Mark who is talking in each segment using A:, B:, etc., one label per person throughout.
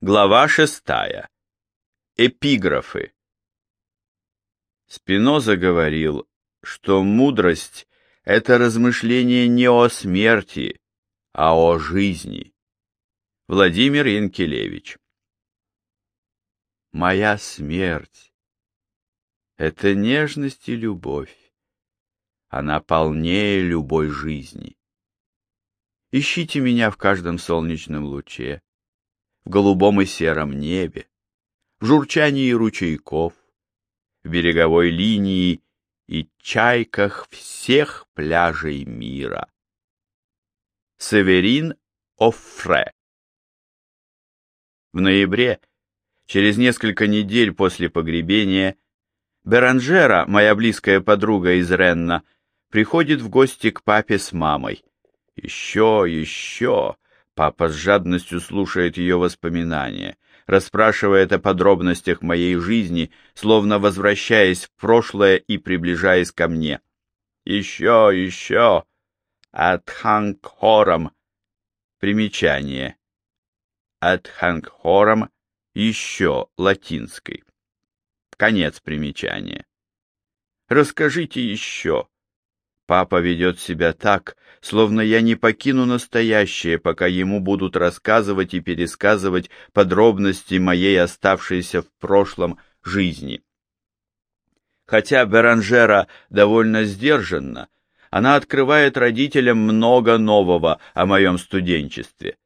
A: Глава шестая. Эпиграфы. Спиноза говорил, что мудрость — это размышление не о смерти, а о жизни. Владимир Янкелевич. Моя смерть — это нежность и любовь. Она полнее любой жизни. Ищите меня в каждом солнечном луче голубом и сером небе, в журчании ручейков, в береговой линии и чайках всех пляжей мира. Северин Оффре В ноябре, через несколько недель после погребения, Беранжера, моя близкая подруга из Ренна, приходит в гости к папе с мамой. Еще, еще, Папа с жадностью слушает ее воспоминания, расспрашивает о подробностях моей жизни, словно возвращаясь в прошлое и приближаясь ко мне. Еще, еще. Атхангхором. Примечание. Атхангхором еще латинской. Конец примечания. Расскажите еще. Папа ведет себя так, словно я не покину настоящее, пока ему будут рассказывать и пересказывать подробности моей оставшейся в прошлом жизни. Хотя Беранжера довольно сдержанна, она открывает родителям много нового о моем студенчестве.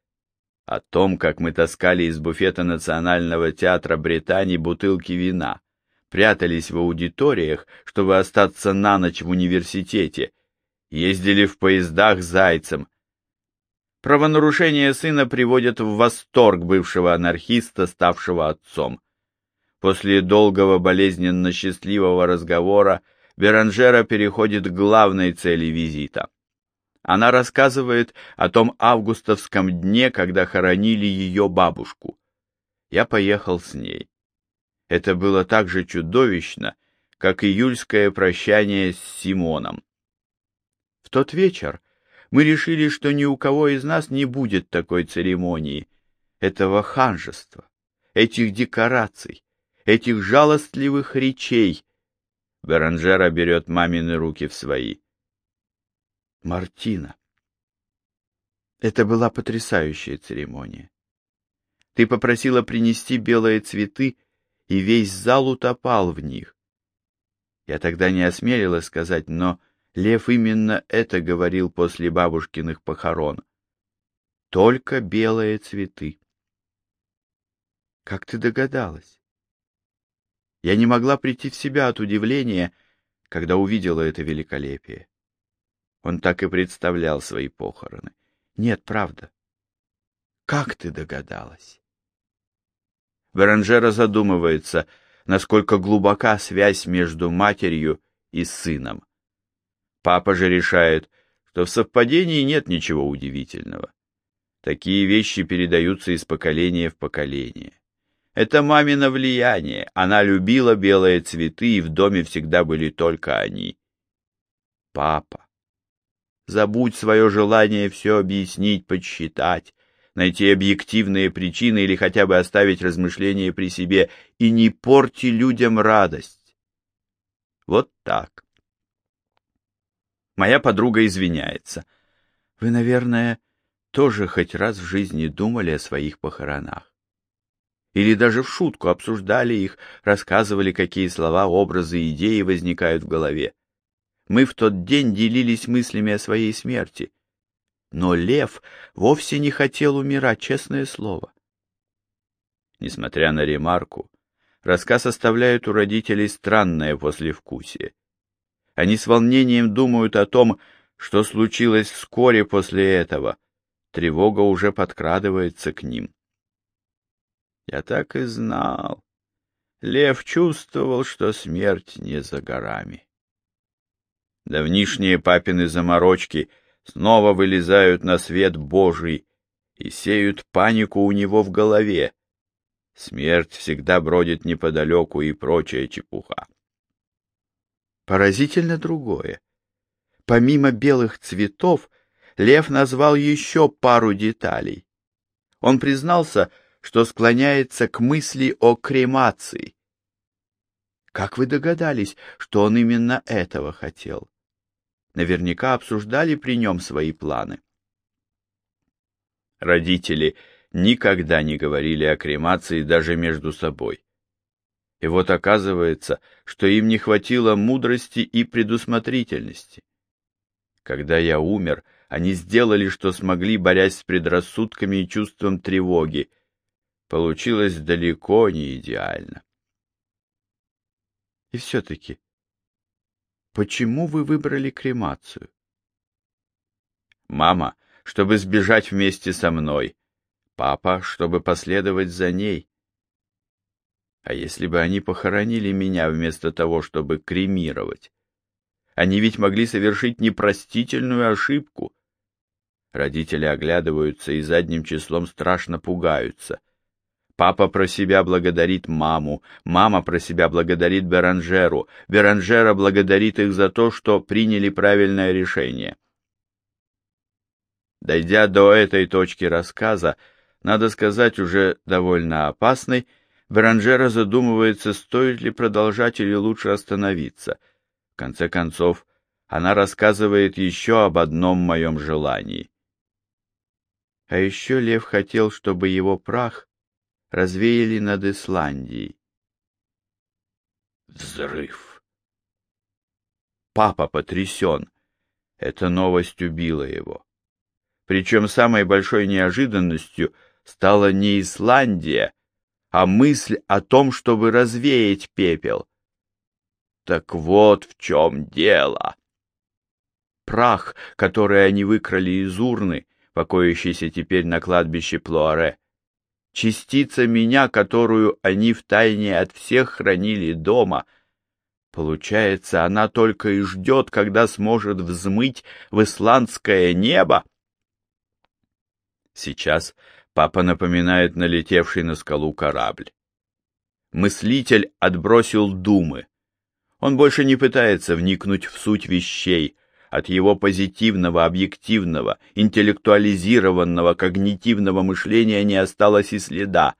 A: О том, как мы таскали из буфета Национального театра Британии бутылки вина, прятались в аудиториях, чтобы остаться на ночь в университете, ездили в поездах зайцем. Правонарушение сына приводят в восторг бывшего анархиста, ставшего отцом. После долгого болезненно-счастливого разговора Беранжера переходит к главной цели визита. Она рассказывает о том августовском дне, когда хоронили ее бабушку. Я поехал с ней. Это было так же чудовищно, как июльское прощание с Симоном. В тот вечер мы решили, что ни у кого из нас не будет такой церемонии, этого ханжества, этих декораций, этих жалостливых речей. Беранжера берет мамины руки в свои. Мартина. Это была потрясающая церемония. Ты попросила принести белые цветы и весь зал утопал в них. Я тогда не осмелилась сказать, но Лев именно это говорил после бабушкиных похорон. Только белые цветы. Как ты догадалась? Я не могла прийти в себя от удивления, когда увидела это великолепие. Он так и представлял свои похороны. Нет, правда. Как ты догадалась? Беранжера задумывается, насколько глубока связь между матерью и сыном. Папа же решает, что в совпадении нет ничего удивительного. Такие вещи передаются из поколения в поколение. Это мамино влияние. Она любила белые цветы, и в доме всегда были только они. Папа, забудь свое желание все объяснить, подсчитать найти объективные причины или хотя бы оставить размышления при себе и не порти людям радость. Вот так. Моя подруга извиняется. Вы, наверное, тоже хоть раз в жизни думали о своих похоронах. Или даже в шутку обсуждали их, рассказывали, какие слова, образы, идеи возникают в голове. Мы в тот день делились мыслями о своей смерти — но лев вовсе не хотел умирать, честное слово. Несмотря на ремарку, рассказ оставляет у родителей странное послевкусие. Они с волнением думают о том, что случилось вскоре после этого. Тревога уже подкрадывается к ним. Я так и знал. Лев чувствовал, что смерть не за горами. Давнишние папины заморочки — снова вылезают на свет Божий и сеют панику у него в голове. Смерть всегда бродит неподалеку и прочая чепуха. Поразительно другое. Помимо белых цветов, Лев назвал еще пару деталей. Он признался, что склоняется к мысли о кремации. Как вы догадались, что он именно этого хотел? Наверняка обсуждали при нем свои планы. Родители никогда не говорили о кремации даже между собой. И вот оказывается, что им не хватило мудрости и предусмотрительности. Когда я умер, они сделали, что смогли, борясь с предрассудками и чувством тревоги. Получилось далеко не идеально. И все-таки, почему вы выбрали кремацию? Мама, чтобы сбежать вместе со мной. Папа, чтобы последовать за ней. А если бы они похоронили меня вместо того, чтобы кремировать? Они ведь могли совершить непростительную ошибку. Родители оглядываются и задним числом страшно пугаются. Папа про себя благодарит маму, мама про себя благодарит Беранжеру, Беранжера благодарит их за то, что приняли правильное решение. Дойдя до этой точки рассказа, надо сказать, уже довольно опасной, Беранжера задумывается, стоит ли продолжать или лучше остановиться. В конце концов, она рассказывает еще об одном моем желании. А еще Лев хотел, чтобы его прах развеяли над Исландией. Взрыв. Папа потрясен. Эта новость убила его. Причем самой большой неожиданностью стала не Исландия, а мысль о том, чтобы развеять пепел. Так вот в чем дело. Прах, который они выкрали из урны, покоящийся теперь на кладбище Плуаре, частица меня, которую они втайне от всех хранили дома. Получается, она только и ждет, когда сможет взмыть в исландское небо. Сейчас папа напоминает налетевший на скалу корабль. Мыслитель отбросил думы. Он больше не пытается вникнуть в суть вещей. От его позитивного, объективного, интеллектуализированного, когнитивного мышления не осталось и следа.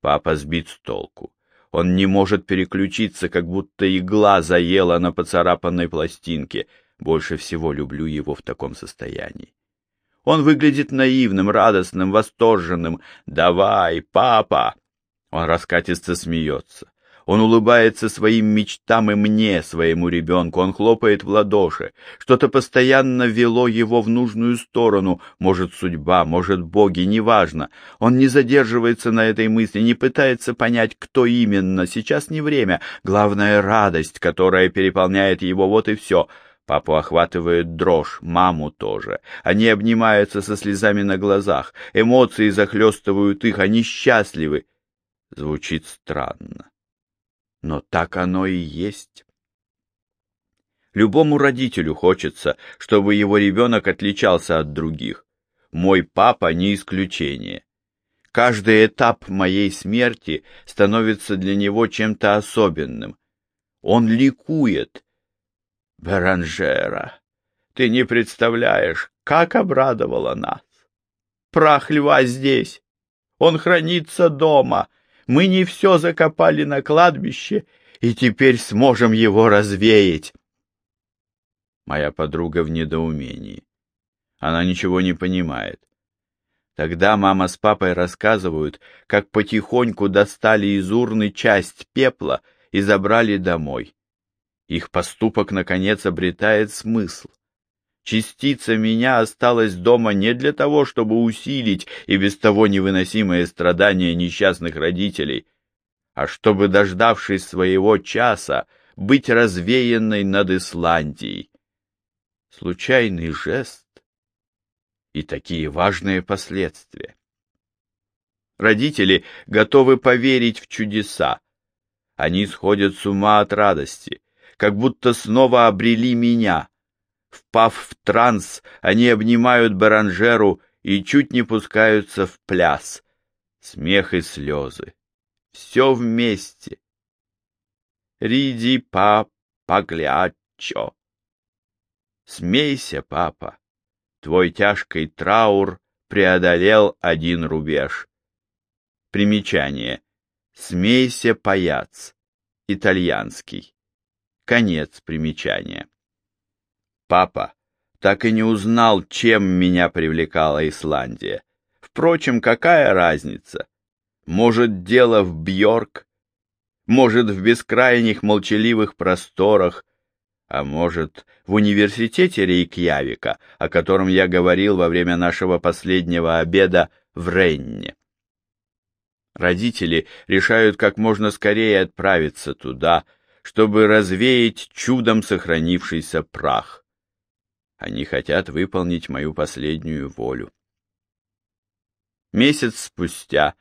A: Папа сбит с толку. Он не может переключиться, как будто игла заела на поцарапанной пластинке. Больше всего люблю его в таком состоянии. Он выглядит наивным, радостным, восторженным. «Давай, папа!» Он раскатисто смеется. Он улыбается своим мечтам и мне, своему ребенку. Он хлопает в ладоши. Что-то постоянно вело его в нужную сторону. Может, судьба, может, боги, неважно. Он не задерживается на этой мысли, не пытается понять, кто именно. Сейчас не время. Главное — радость, которая переполняет его. Вот и все. Папу охватывает дрожь, маму тоже. Они обнимаются со слезами на глазах. Эмоции захлестывают их, они счастливы. Звучит странно. Но так оно и есть. Любому родителю хочется, чтобы его ребенок отличался от других. Мой папа не исключение. Каждый этап моей смерти становится для него чем-то особенным. Он ликует, Беранжера, ты не представляешь, как обрадовала нас. Прах льва здесь. Он хранится дома. Мы не все закопали на кладбище, и теперь сможем его развеять. Моя подруга в недоумении. Она ничего не понимает. Тогда мама с папой рассказывают, как потихоньку достали из урны часть пепла и забрали домой. Их поступок, наконец, обретает смысл. Частица меня осталась дома не для того, чтобы усилить и без того невыносимые страдания несчастных родителей, а чтобы, дождавшись своего часа, быть развеянной над Исландией. Случайный жест и такие важные последствия. Родители готовы поверить в чудеса. Они сходят с ума от радости как будто снова обрели меня. Впав в транс, они обнимают Баранжеру и чуть не пускаются в пляс. Смех и слезы. Все вместе. Риди, папа, глячо. Смейся, папа. Твой тяжкий траур преодолел один рубеж. Примечание. Смейся, паяц. Итальянский. Конец примечания. Папа так и не узнал, чем меня привлекала Исландия. Впрочем, какая разница? Может, дело в Бьорк? Может, в бескрайних молчаливых просторах? А может, в университете Рейкьявика, о котором я говорил во время нашего последнего обеда в Ренне? Родители решают как можно скорее отправиться туда, чтобы развеять чудом сохранившийся прах. Они хотят выполнить мою последнюю волю. Месяц спустя,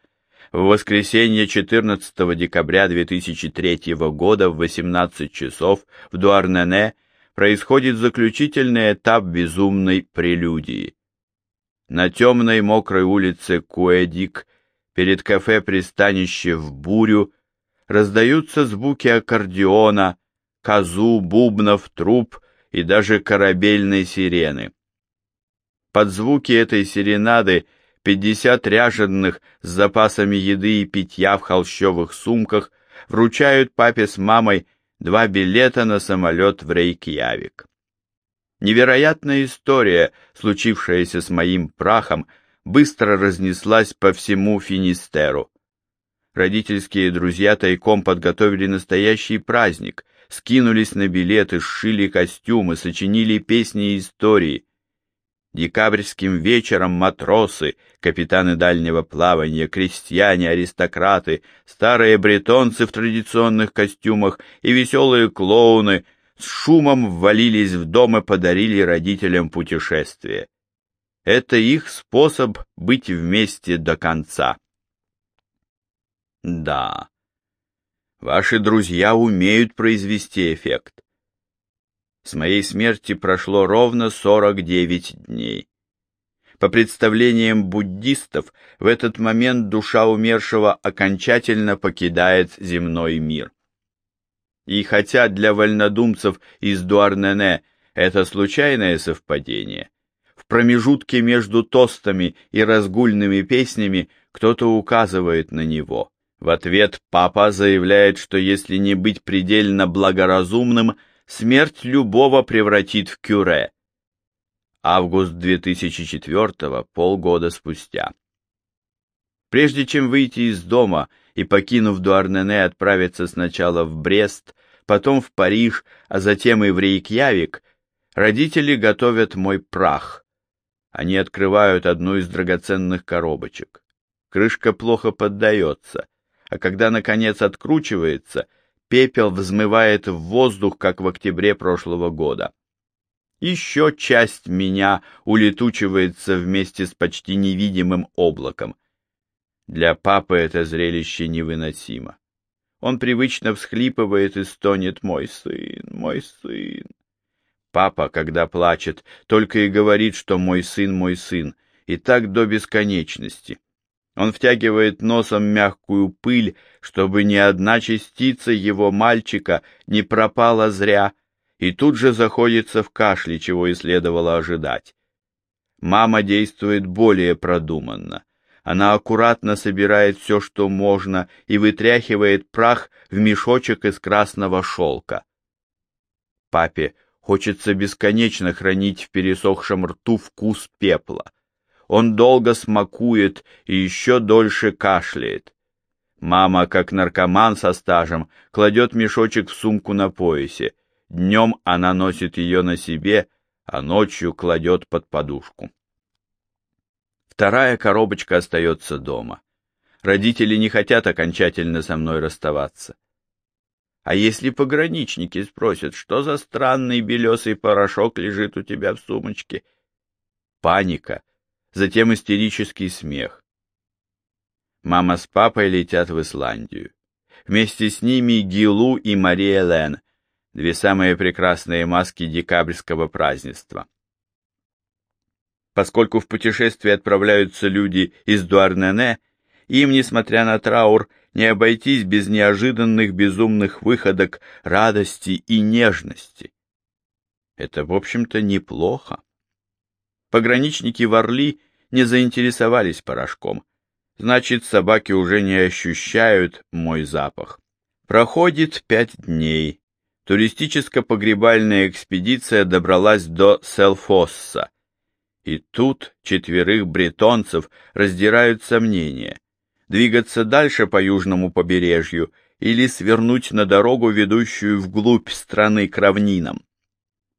A: в воскресенье 14 декабря 2003 года в 18 часов в Дуарнене происходит заключительный этап безумной прелюдии. На темной мокрой улице Куэдик, перед кафе «Пристанище в бурю», раздаются звуки аккордеона, козу, бубнов, труб и даже корабельной сирены. Под звуки этой серенады пятьдесят ряженых с запасами еды и питья в холщовых сумках вручают папе с мамой два билета на самолет в Рейкьявик. Невероятная история, случившаяся с моим прахом, быстро разнеслась по всему Финистеру. Родительские друзья тайком подготовили настоящий праздник, скинулись на билеты, сшили костюмы, сочинили песни и истории. Декабрьским вечером матросы, капитаны дальнего плавания, крестьяне, аристократы, старые бретонцы в традиционных костюмах и веселые клоуны с шумом ввалились в дом и подарили родителям путешествие. Это их способ быть вместе до конца. Да, Ваши друзья умеют произвести эффект. С моей смерти прошло ровно 49 дней. По представлениям буддистов, в этот момент душа умершего окончательно покидает земной мир. И хотя для вольнодумцев из Дуарнене это случайное совпадение, в промежутке между тостами и разгульными песнями кто-то указывает на него. В ответ папа заявляет, что если не быть предельно благоразумным, смерть любого превратит в кюре. Август 2004 полгода спустя. Прежде чем выйти из дома и, покинув Дуарнене, отправиться сначала в Брест, потом в Париж, а затем и в Рейкьявик, родители готовят мой прах. Они открывают одну из драгоценных коробочек. Крышка плохо поддается а когда, наконец, откручивается, пепел взмывает в воздух, как в октябре прошлого года. Еще часть меня улетучивается вместе с почти невидимым облаком. Для папы это зрелище невыносимо. Он привычно всхлипывает и стонет «Мой сын, мой сын». Папа, когда плачет, только и говорит, что «мой сын, мой сын», и так до бесконечности. Он втягивает носом мягкую пыль, чтобы ни одна частица его мальчика не пропала зря, и тут же заходится в кашле, чего и следовало ожидать. Мама действует более продуманно. Она аккуратно собирает все, что можно, и вытряхивает прах в мешочек из красного шелка. Папе хочется бесконечно хранить в пересохшем рту вкус пепла. Он долго смакует и еще дольше кашляет. Мама, как наркоман со стажем, кладет мешочек в сумку на поясе. Днем она носит ее на себе, а ночью кладет под подушку. Вторая коробочка остается дома. Родители не хотят окончательно со мной расставаться. А если пограничники спросят, что за странный белесый порошок лежит у тебя в сумочке? Паника — затем истерический смех. Мама с папой летят в Исландию. Вместе с ними Гилу и Мария Лен, две самые прекрасные маски декабрьского празднества. Поскольку в путешествие отправляются люди из Дуарнене, им, несмотря на траур, не обойтись без неожиданных безумных выходок радости и нежности. Это, в общем-то, неплохо. Пограничники в Орли не заинтересовались порошком. Значит, собаки уже не ощущают мой запах. Проходит пять дней. Туристическо-погребальная экспедиция добралась до Селфосса. И тут четверых бретонцев раздирают сомнения. Двигаться дальше по южному побережью или свернуть на дорогу, ведущую вглубь страны к равнинам.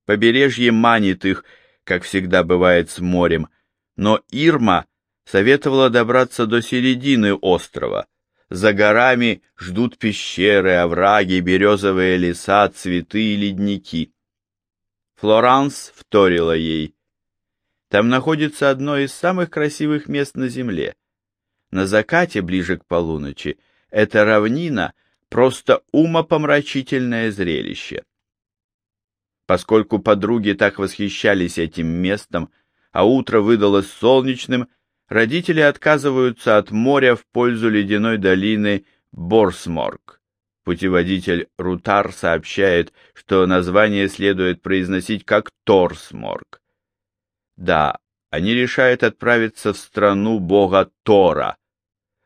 A: Побережье манит их, как всегда бывает с морем, но Ирма советовала добраться до середины острова. За горами ждут пещеры, овраги, березовые леса, цветы и ледники. Флоранс вторила ей. Там находится одно из самых красивых мест на земле. На закате, ближе к полуночи, эта равнина Просто умопомрачительное зрелище. Поскольку подруги так восхищались этим местом, а утро выдалось солнечным, родители отказываются от моря в пользу ледяной долины Борсморг. Путеводитель Рутар сообщает, что название следует произносить как Торсморг. Да, они решают отправиться в страну бога Тора.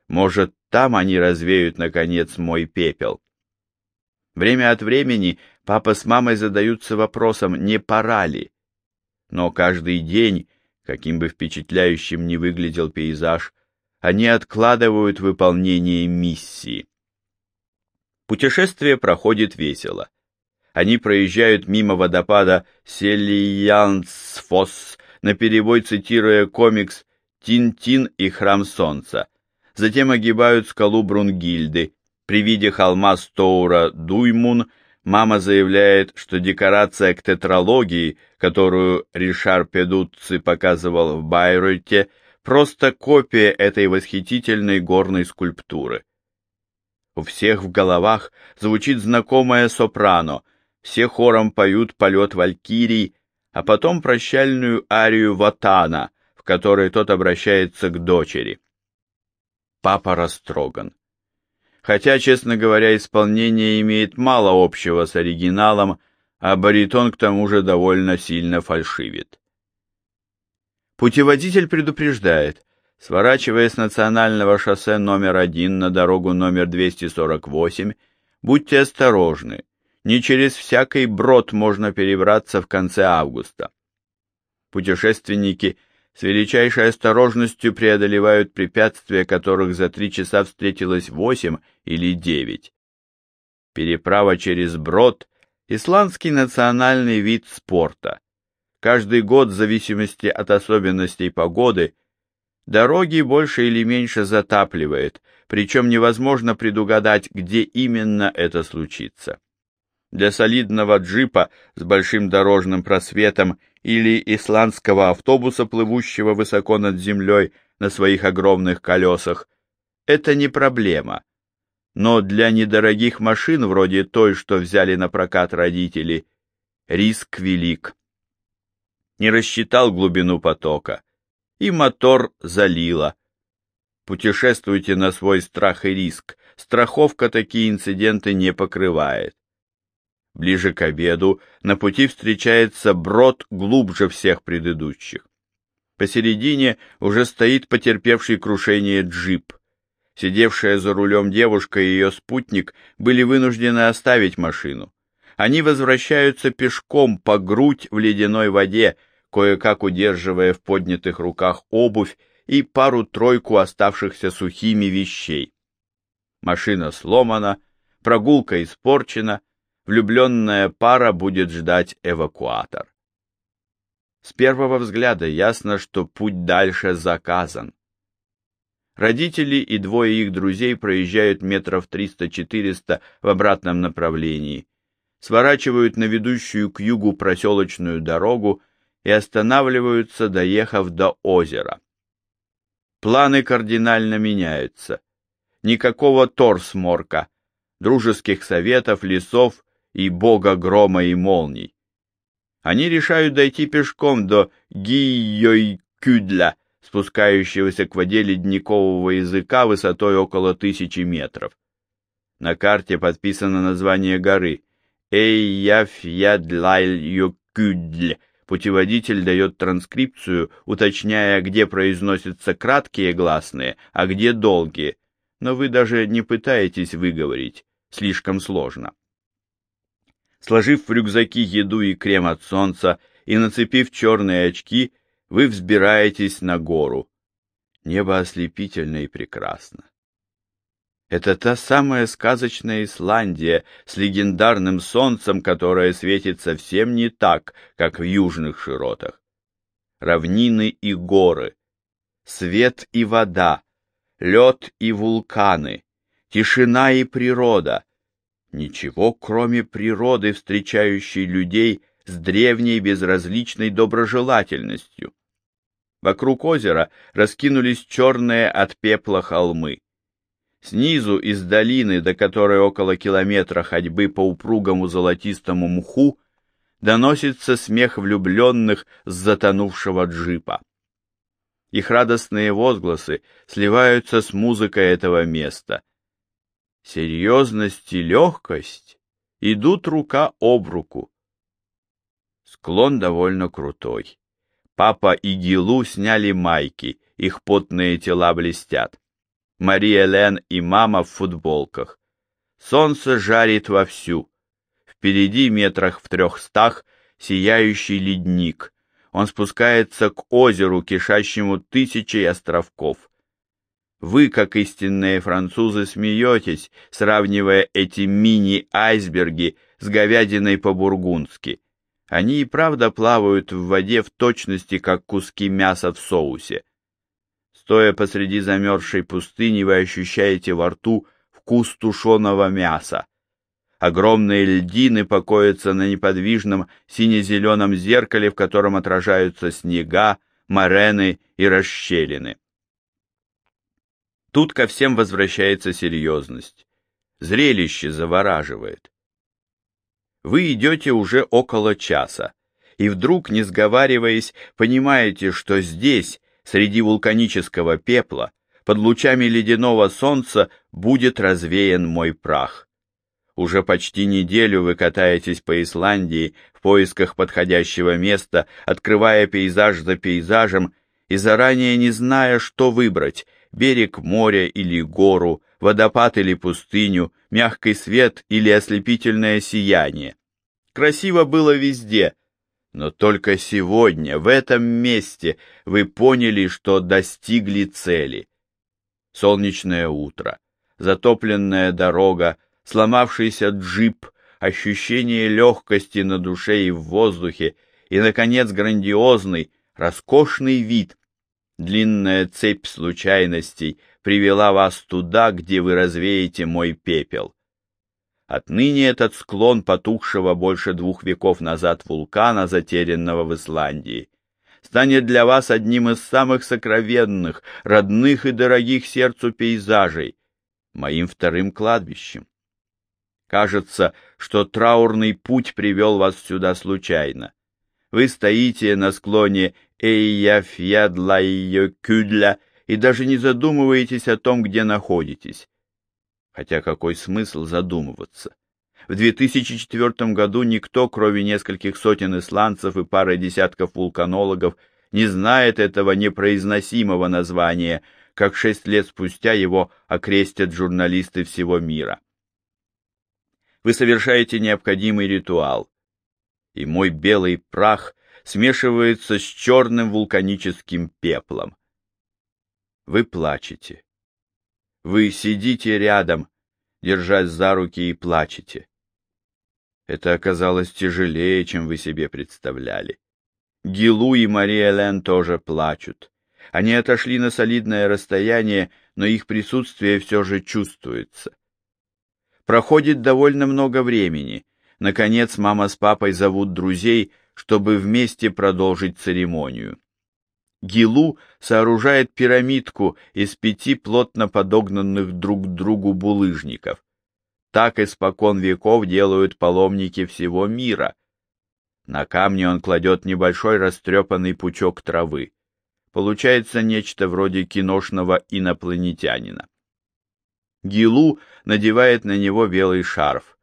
A: Может, там они развеют, наконец, мой пепел. Время от времени папа с мамой задаются вопросом, не пора ли. Но каждый день, каким бы впечатляющим ни выглядел пейзаж, они откладывают выполнение миссии. Путешествие проходит весело. Они проезжают мимо водопада Селиянсфос, наперебой цитируя комикс «Тин-Тин и Храм Солнца», затем огибают скалу Брунгильды. При виде холма Стоура Дуймун мама заявляет, что декорация к тетралогии, которую Ришар Педуцци показывал в Байройте, просто копия этой восхитительной горной скульптуры. У всех в головах звучит знакомое сопрано, все хором поют полет валькирий, а потом прощальную арию Ватана, в которой тот обращается к дочери папа растроган. Хотя, честно говоря, исполнение имеет мало общего с оригиналом, а баритон к тому же довольно сильно фальшивит. Путеводитель предупреждает, сворачивая с национального шоссе номер один на дорогу номер 248, будьте осторожны, не через всякий брод можно перебраться в конце августа. Путешественники – с величайшей осторожностью преодолевают препятствия, которых за три часа встретилось восемь или девять. Переправа через брод – исландский национальный вид спорта. Каждый год, в зависимости от особенностей погоды, дороги больше или меньше затапливает, причем невозможно предугадать, где именно это случится. Для солидного джипа с большим дорожным просветом или исландского автобуса, плывущего высоко над землей на своих огромных колесах, это не проблема. Но для недорогих машин, вроде той, что взяли на прокат родители, риск велик. Не рассчитал глубину потока, и мотор залило. Путешествуйте на свой страх и риск, страховка такие инциденты не покрывает. Ближе к обеду на пути встречается брод глубже всех предыдущих. Посередине уже стоит потерпевший крушение джип. Сидевшая за рулем девушка и ее спутник были вынуждены оставить машину. Они возвращаются пешком по грудь в ледяной воде, кое-как удерживая в поднятых руках обувь и пару-тройку оставшихся сухими вещей. Машина сломана, прогулка испорчена, влюбленная пара будет ждать эвакуатор. С первого взгляда ясно, что путь дальше заказан. Родители и двое их друзей проезжают метров 300-400 в обратном направлении, сворачивают на ведущую к югу проселочную дорогу и останавливаются, доехав до озера. Планы кардинально меняются. Никакого торсморка, дружеских советов, лесов и бога грома и молний. Они решают дойти пешком до Гийой-Кюдля, спускающегося к воде ледникового языка высотой около тысячи метров. На карте подписано название горы Эйяфьядлайль-Юкюдль, Путеводитель дает транскрипцию, уточняя, где произносятся краткие гласные, а где долгие, но вы даже не пытаетесь выговорить, слишком сложно. Сложив в рюкзаки еду и крем от солнца и нацепив черные очки, вы взбираетесь на гору. Небо ослепительно и прекрасно. Это та самая сказочная Исландия с легендарным солнцем, которое светит совсем не так, как в южных широтах. Равнины и горы, свет и вода, лед и вулканы, тишина и природа. Ничего, кроме природы, встречающей людей с древней безразличной доброжелательностью. Вокруг озера раскинулись черные от пепла холмы. Снизу из долины, до которой около километра ходьбы по упругому золотистому мху, доносится смех влюбленных с затонувшего джипа. Их радостные возгласы сливаются с музыкой этого места. Серьезность и легкость идут рука об руку. Склон довольно крутой. Папа и Гилу сняли майки, их потные тела блестят. Мария Лен и мама в футболках. Солнце жарит вовсю. Впереди метрах в трехстах сияющий ледник. Он спускается к озеру, кишащему тысячей островков. Вы, как истинные французы, смеетесь, сравнивая эти мини-айсберги с говядиной по-бургундски. Они и правда плавают в воде в точности, как куски мяса в соусе. Стоя посреди замерзшей пустыни, вы ощущаете во рту вкус тушеного мяса. Огромные льдины покоятся на неподвижном сине-зеленом зеркале, в котором отражаются снега, морены и расщелины. Тут ко всем возвращается серьезность. Зрелище завораживает. Вы идете уже около часа, и вдруг, не сговариваясь, понимаете, что здесь, среди вулканического пепла, под лучами ледяного солнца будет развеян мой прах. Уже почти неделю вы катаетесь по Исландии в поисках подходящего места, открывая пейзаж за пейзажем и заранее не зная, что выбрать — берег моря или гору, водопад или пустыню, мягкий свет или ослепительное сияние. Красиво было везде, но только сегодня, в этом месте, вы поняли, что достигли цели. Солнечное утро, затопленная дорога, сломавшийся джип, ощущение легкости на душе и в воздухе, и, наконец, грандиозный, роскошный вид. Длинная цепь случайностей привела вас туда, где вы развеете мой пепел. Отныне этот склон потухшего больше двух веков назад вулкана, затерянного в Исландии, станет для вас одним из самых сокровенных, родных и дорогих сердцу пейзажей, моим вторым кладбищем. Кажется, что траурный путь привел вас сюда случайно. Вы стоите на склоне Эйяфьядлайо-Кюдля и даже не задумываетесь о том, где находитесь. Хотя какой смысл задумываться? В 2004 году никто, кроме нескольких сотен исландцев и пары десятков вулканологов, не знает этого непроизносимого названия, как шесть лет спустя его окрестят журналисты всего мира. Вы совершаете необходимый ритуал, и мой белый прах смешивается с черным вулканическим пеплом. Вы плачете. Вы сидите рядом, держась за руки и плачете. Это оказалось тяжелее, чем вы себе представляли. Гилу и Мария Лен тоже плачут. Они отошли на солидное расстояние, но их присутствие все же чувствуется. Проходит довольно много времени. Наконец мама с папой зовут друзей, чтобы вместе продолжить церемонию. Гилу сооружает пирамидку из пяти плотно подогнанных друг к другу булыжников. Так испокон веков делают паломники всего мира. На камне он кладет небольшой растрепанный пучок травы. Получается нечто вроде киношного инопланетянина. Гилу надевает на него белый шарф.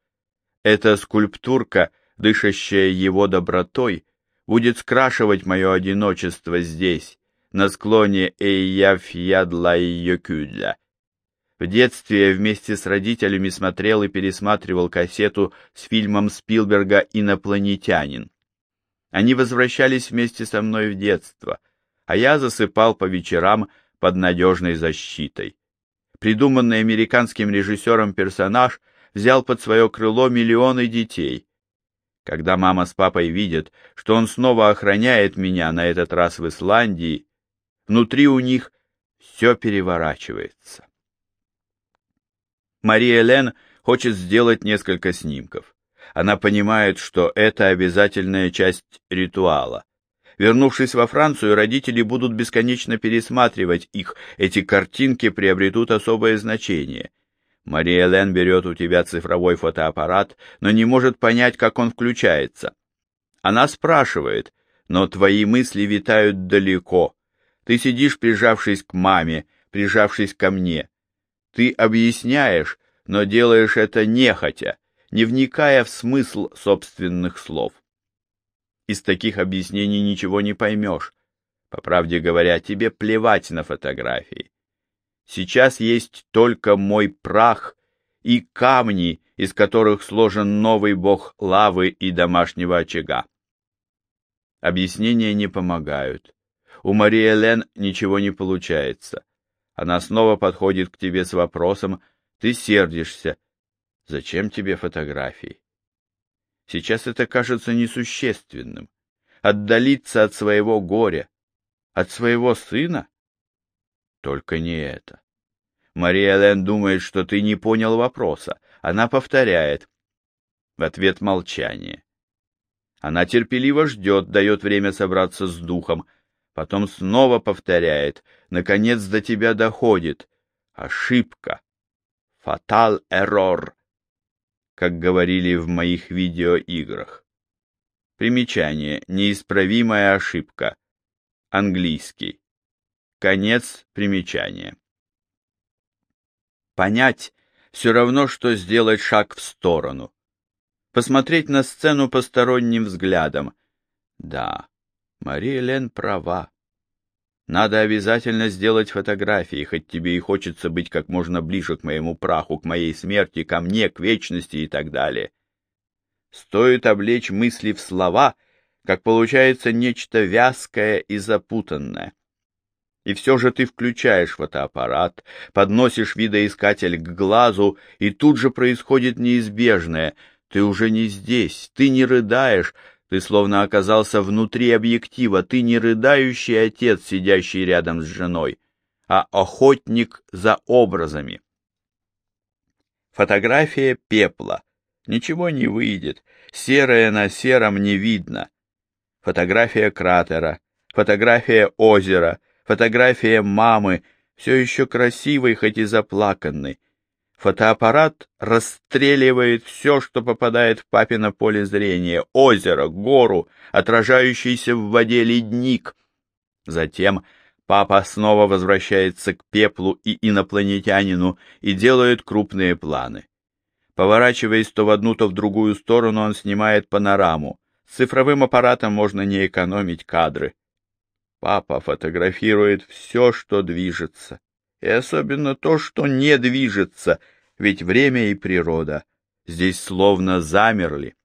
A: Эта скульптурка, дышащая его добротой, будет скрашивать мое одиночество здесь, на склоне Эйяфьядла-Йокюдля. В детстве я вместе с родителями смотрел и пересматривал кассету с фильмом Спилберга «Инопланетянин». Они возвращались вместе со мной в детство, а я засыпал по вечерам под надежной защитой. Придуманный американским режиссером персонаж взял под свое крыло миллионы детей. Когда мама с папой видят, что он снова охраняет меня, на этот раз в Исландии, внутри у них все переворачивается. Мария Лен хочет сделать несколько снимков. Она понимает, что это обязательная часть ритуала. Вернувшись во Францию, родители будут бесконечно пересматривать их, эти картинки приобретут особое значение. Мария Лен берет у тебя цифровой фотоаппарат, но не может понять, как он включается. Она спрашивает, но твои мысли витают далеко. Ты сидишь, прижавшись к маме, прижавшись ко мне. Ты объясняешь, но делаешь это нехотя, не вникая в смысл собственных слов. Из таких объяснений ничего не поймешь. По правде говоря, тебе плевать на фотографии. Сейчас есть только мой прах и камни, из которых сложен новый бог лавы и домашнего очага. Объяснения не помогают. У Марии Элен ничего не получается. Она снова подходит к тебе с вопросом, ты сердишься. Зачем тебе фотографии? Сейчас это кажется несущественным. Отдалиться от своего горя, от своего сына? Только не это. Мария Лен думает, что ты не понял вопроса. Она повторяет. В ответ молчание. Она терпеливо ждет, дает время собраться с духом. Потом снова повторяет. Наконец до тебя доходит. Ошибка. Фатал эррор как говорили в моих видеоиграх. Примечание. Неисправимая ошибка. Английский. Конец примечания. Понять все равно, что сделать шаг в сторону. Посмотреть на сцену посторонним взглядом. Да, Мария Лен права. Надо обязательно сделать фотографии, хоть тебе и хочется быть как можно ближе к моему праху, к моей смерти, ко мне, к вечности и так далее. Стоит облечь мысли в слова, как получается нечто вязкое и запутанное. И все же ты включаешь фотоаппарат, подносишь видоискатель к глазу, и тут же происходит неизбежное. Ты уже не здесь, ты не рыдаешь, ты словно оказался внутри объектива, ты не рыдающий отец, сидящий рядом с женой, а охотник за образами. Фотография пепла. Ничего не выйдет, серое на сером не видно. Фотография кратера, фотография озера, фотография мамы, все еще красивой, хоть и заплаканной. Фотоаппарат расстреливает все, что попадает в папино поле зрения, озеро, гору, отражающийся в воде ледник. Затем папа снова возвращается к пеплу и инопланетянину и делает крупные планы. Поворачиваясь то в одну, то в другую сторону, он снимает панораму. С цифровым аппаратом можно не экономить кадры. Папа фотографирует все, что движется и особенно то, что не движется, ведь время и природа здесь словно замерли.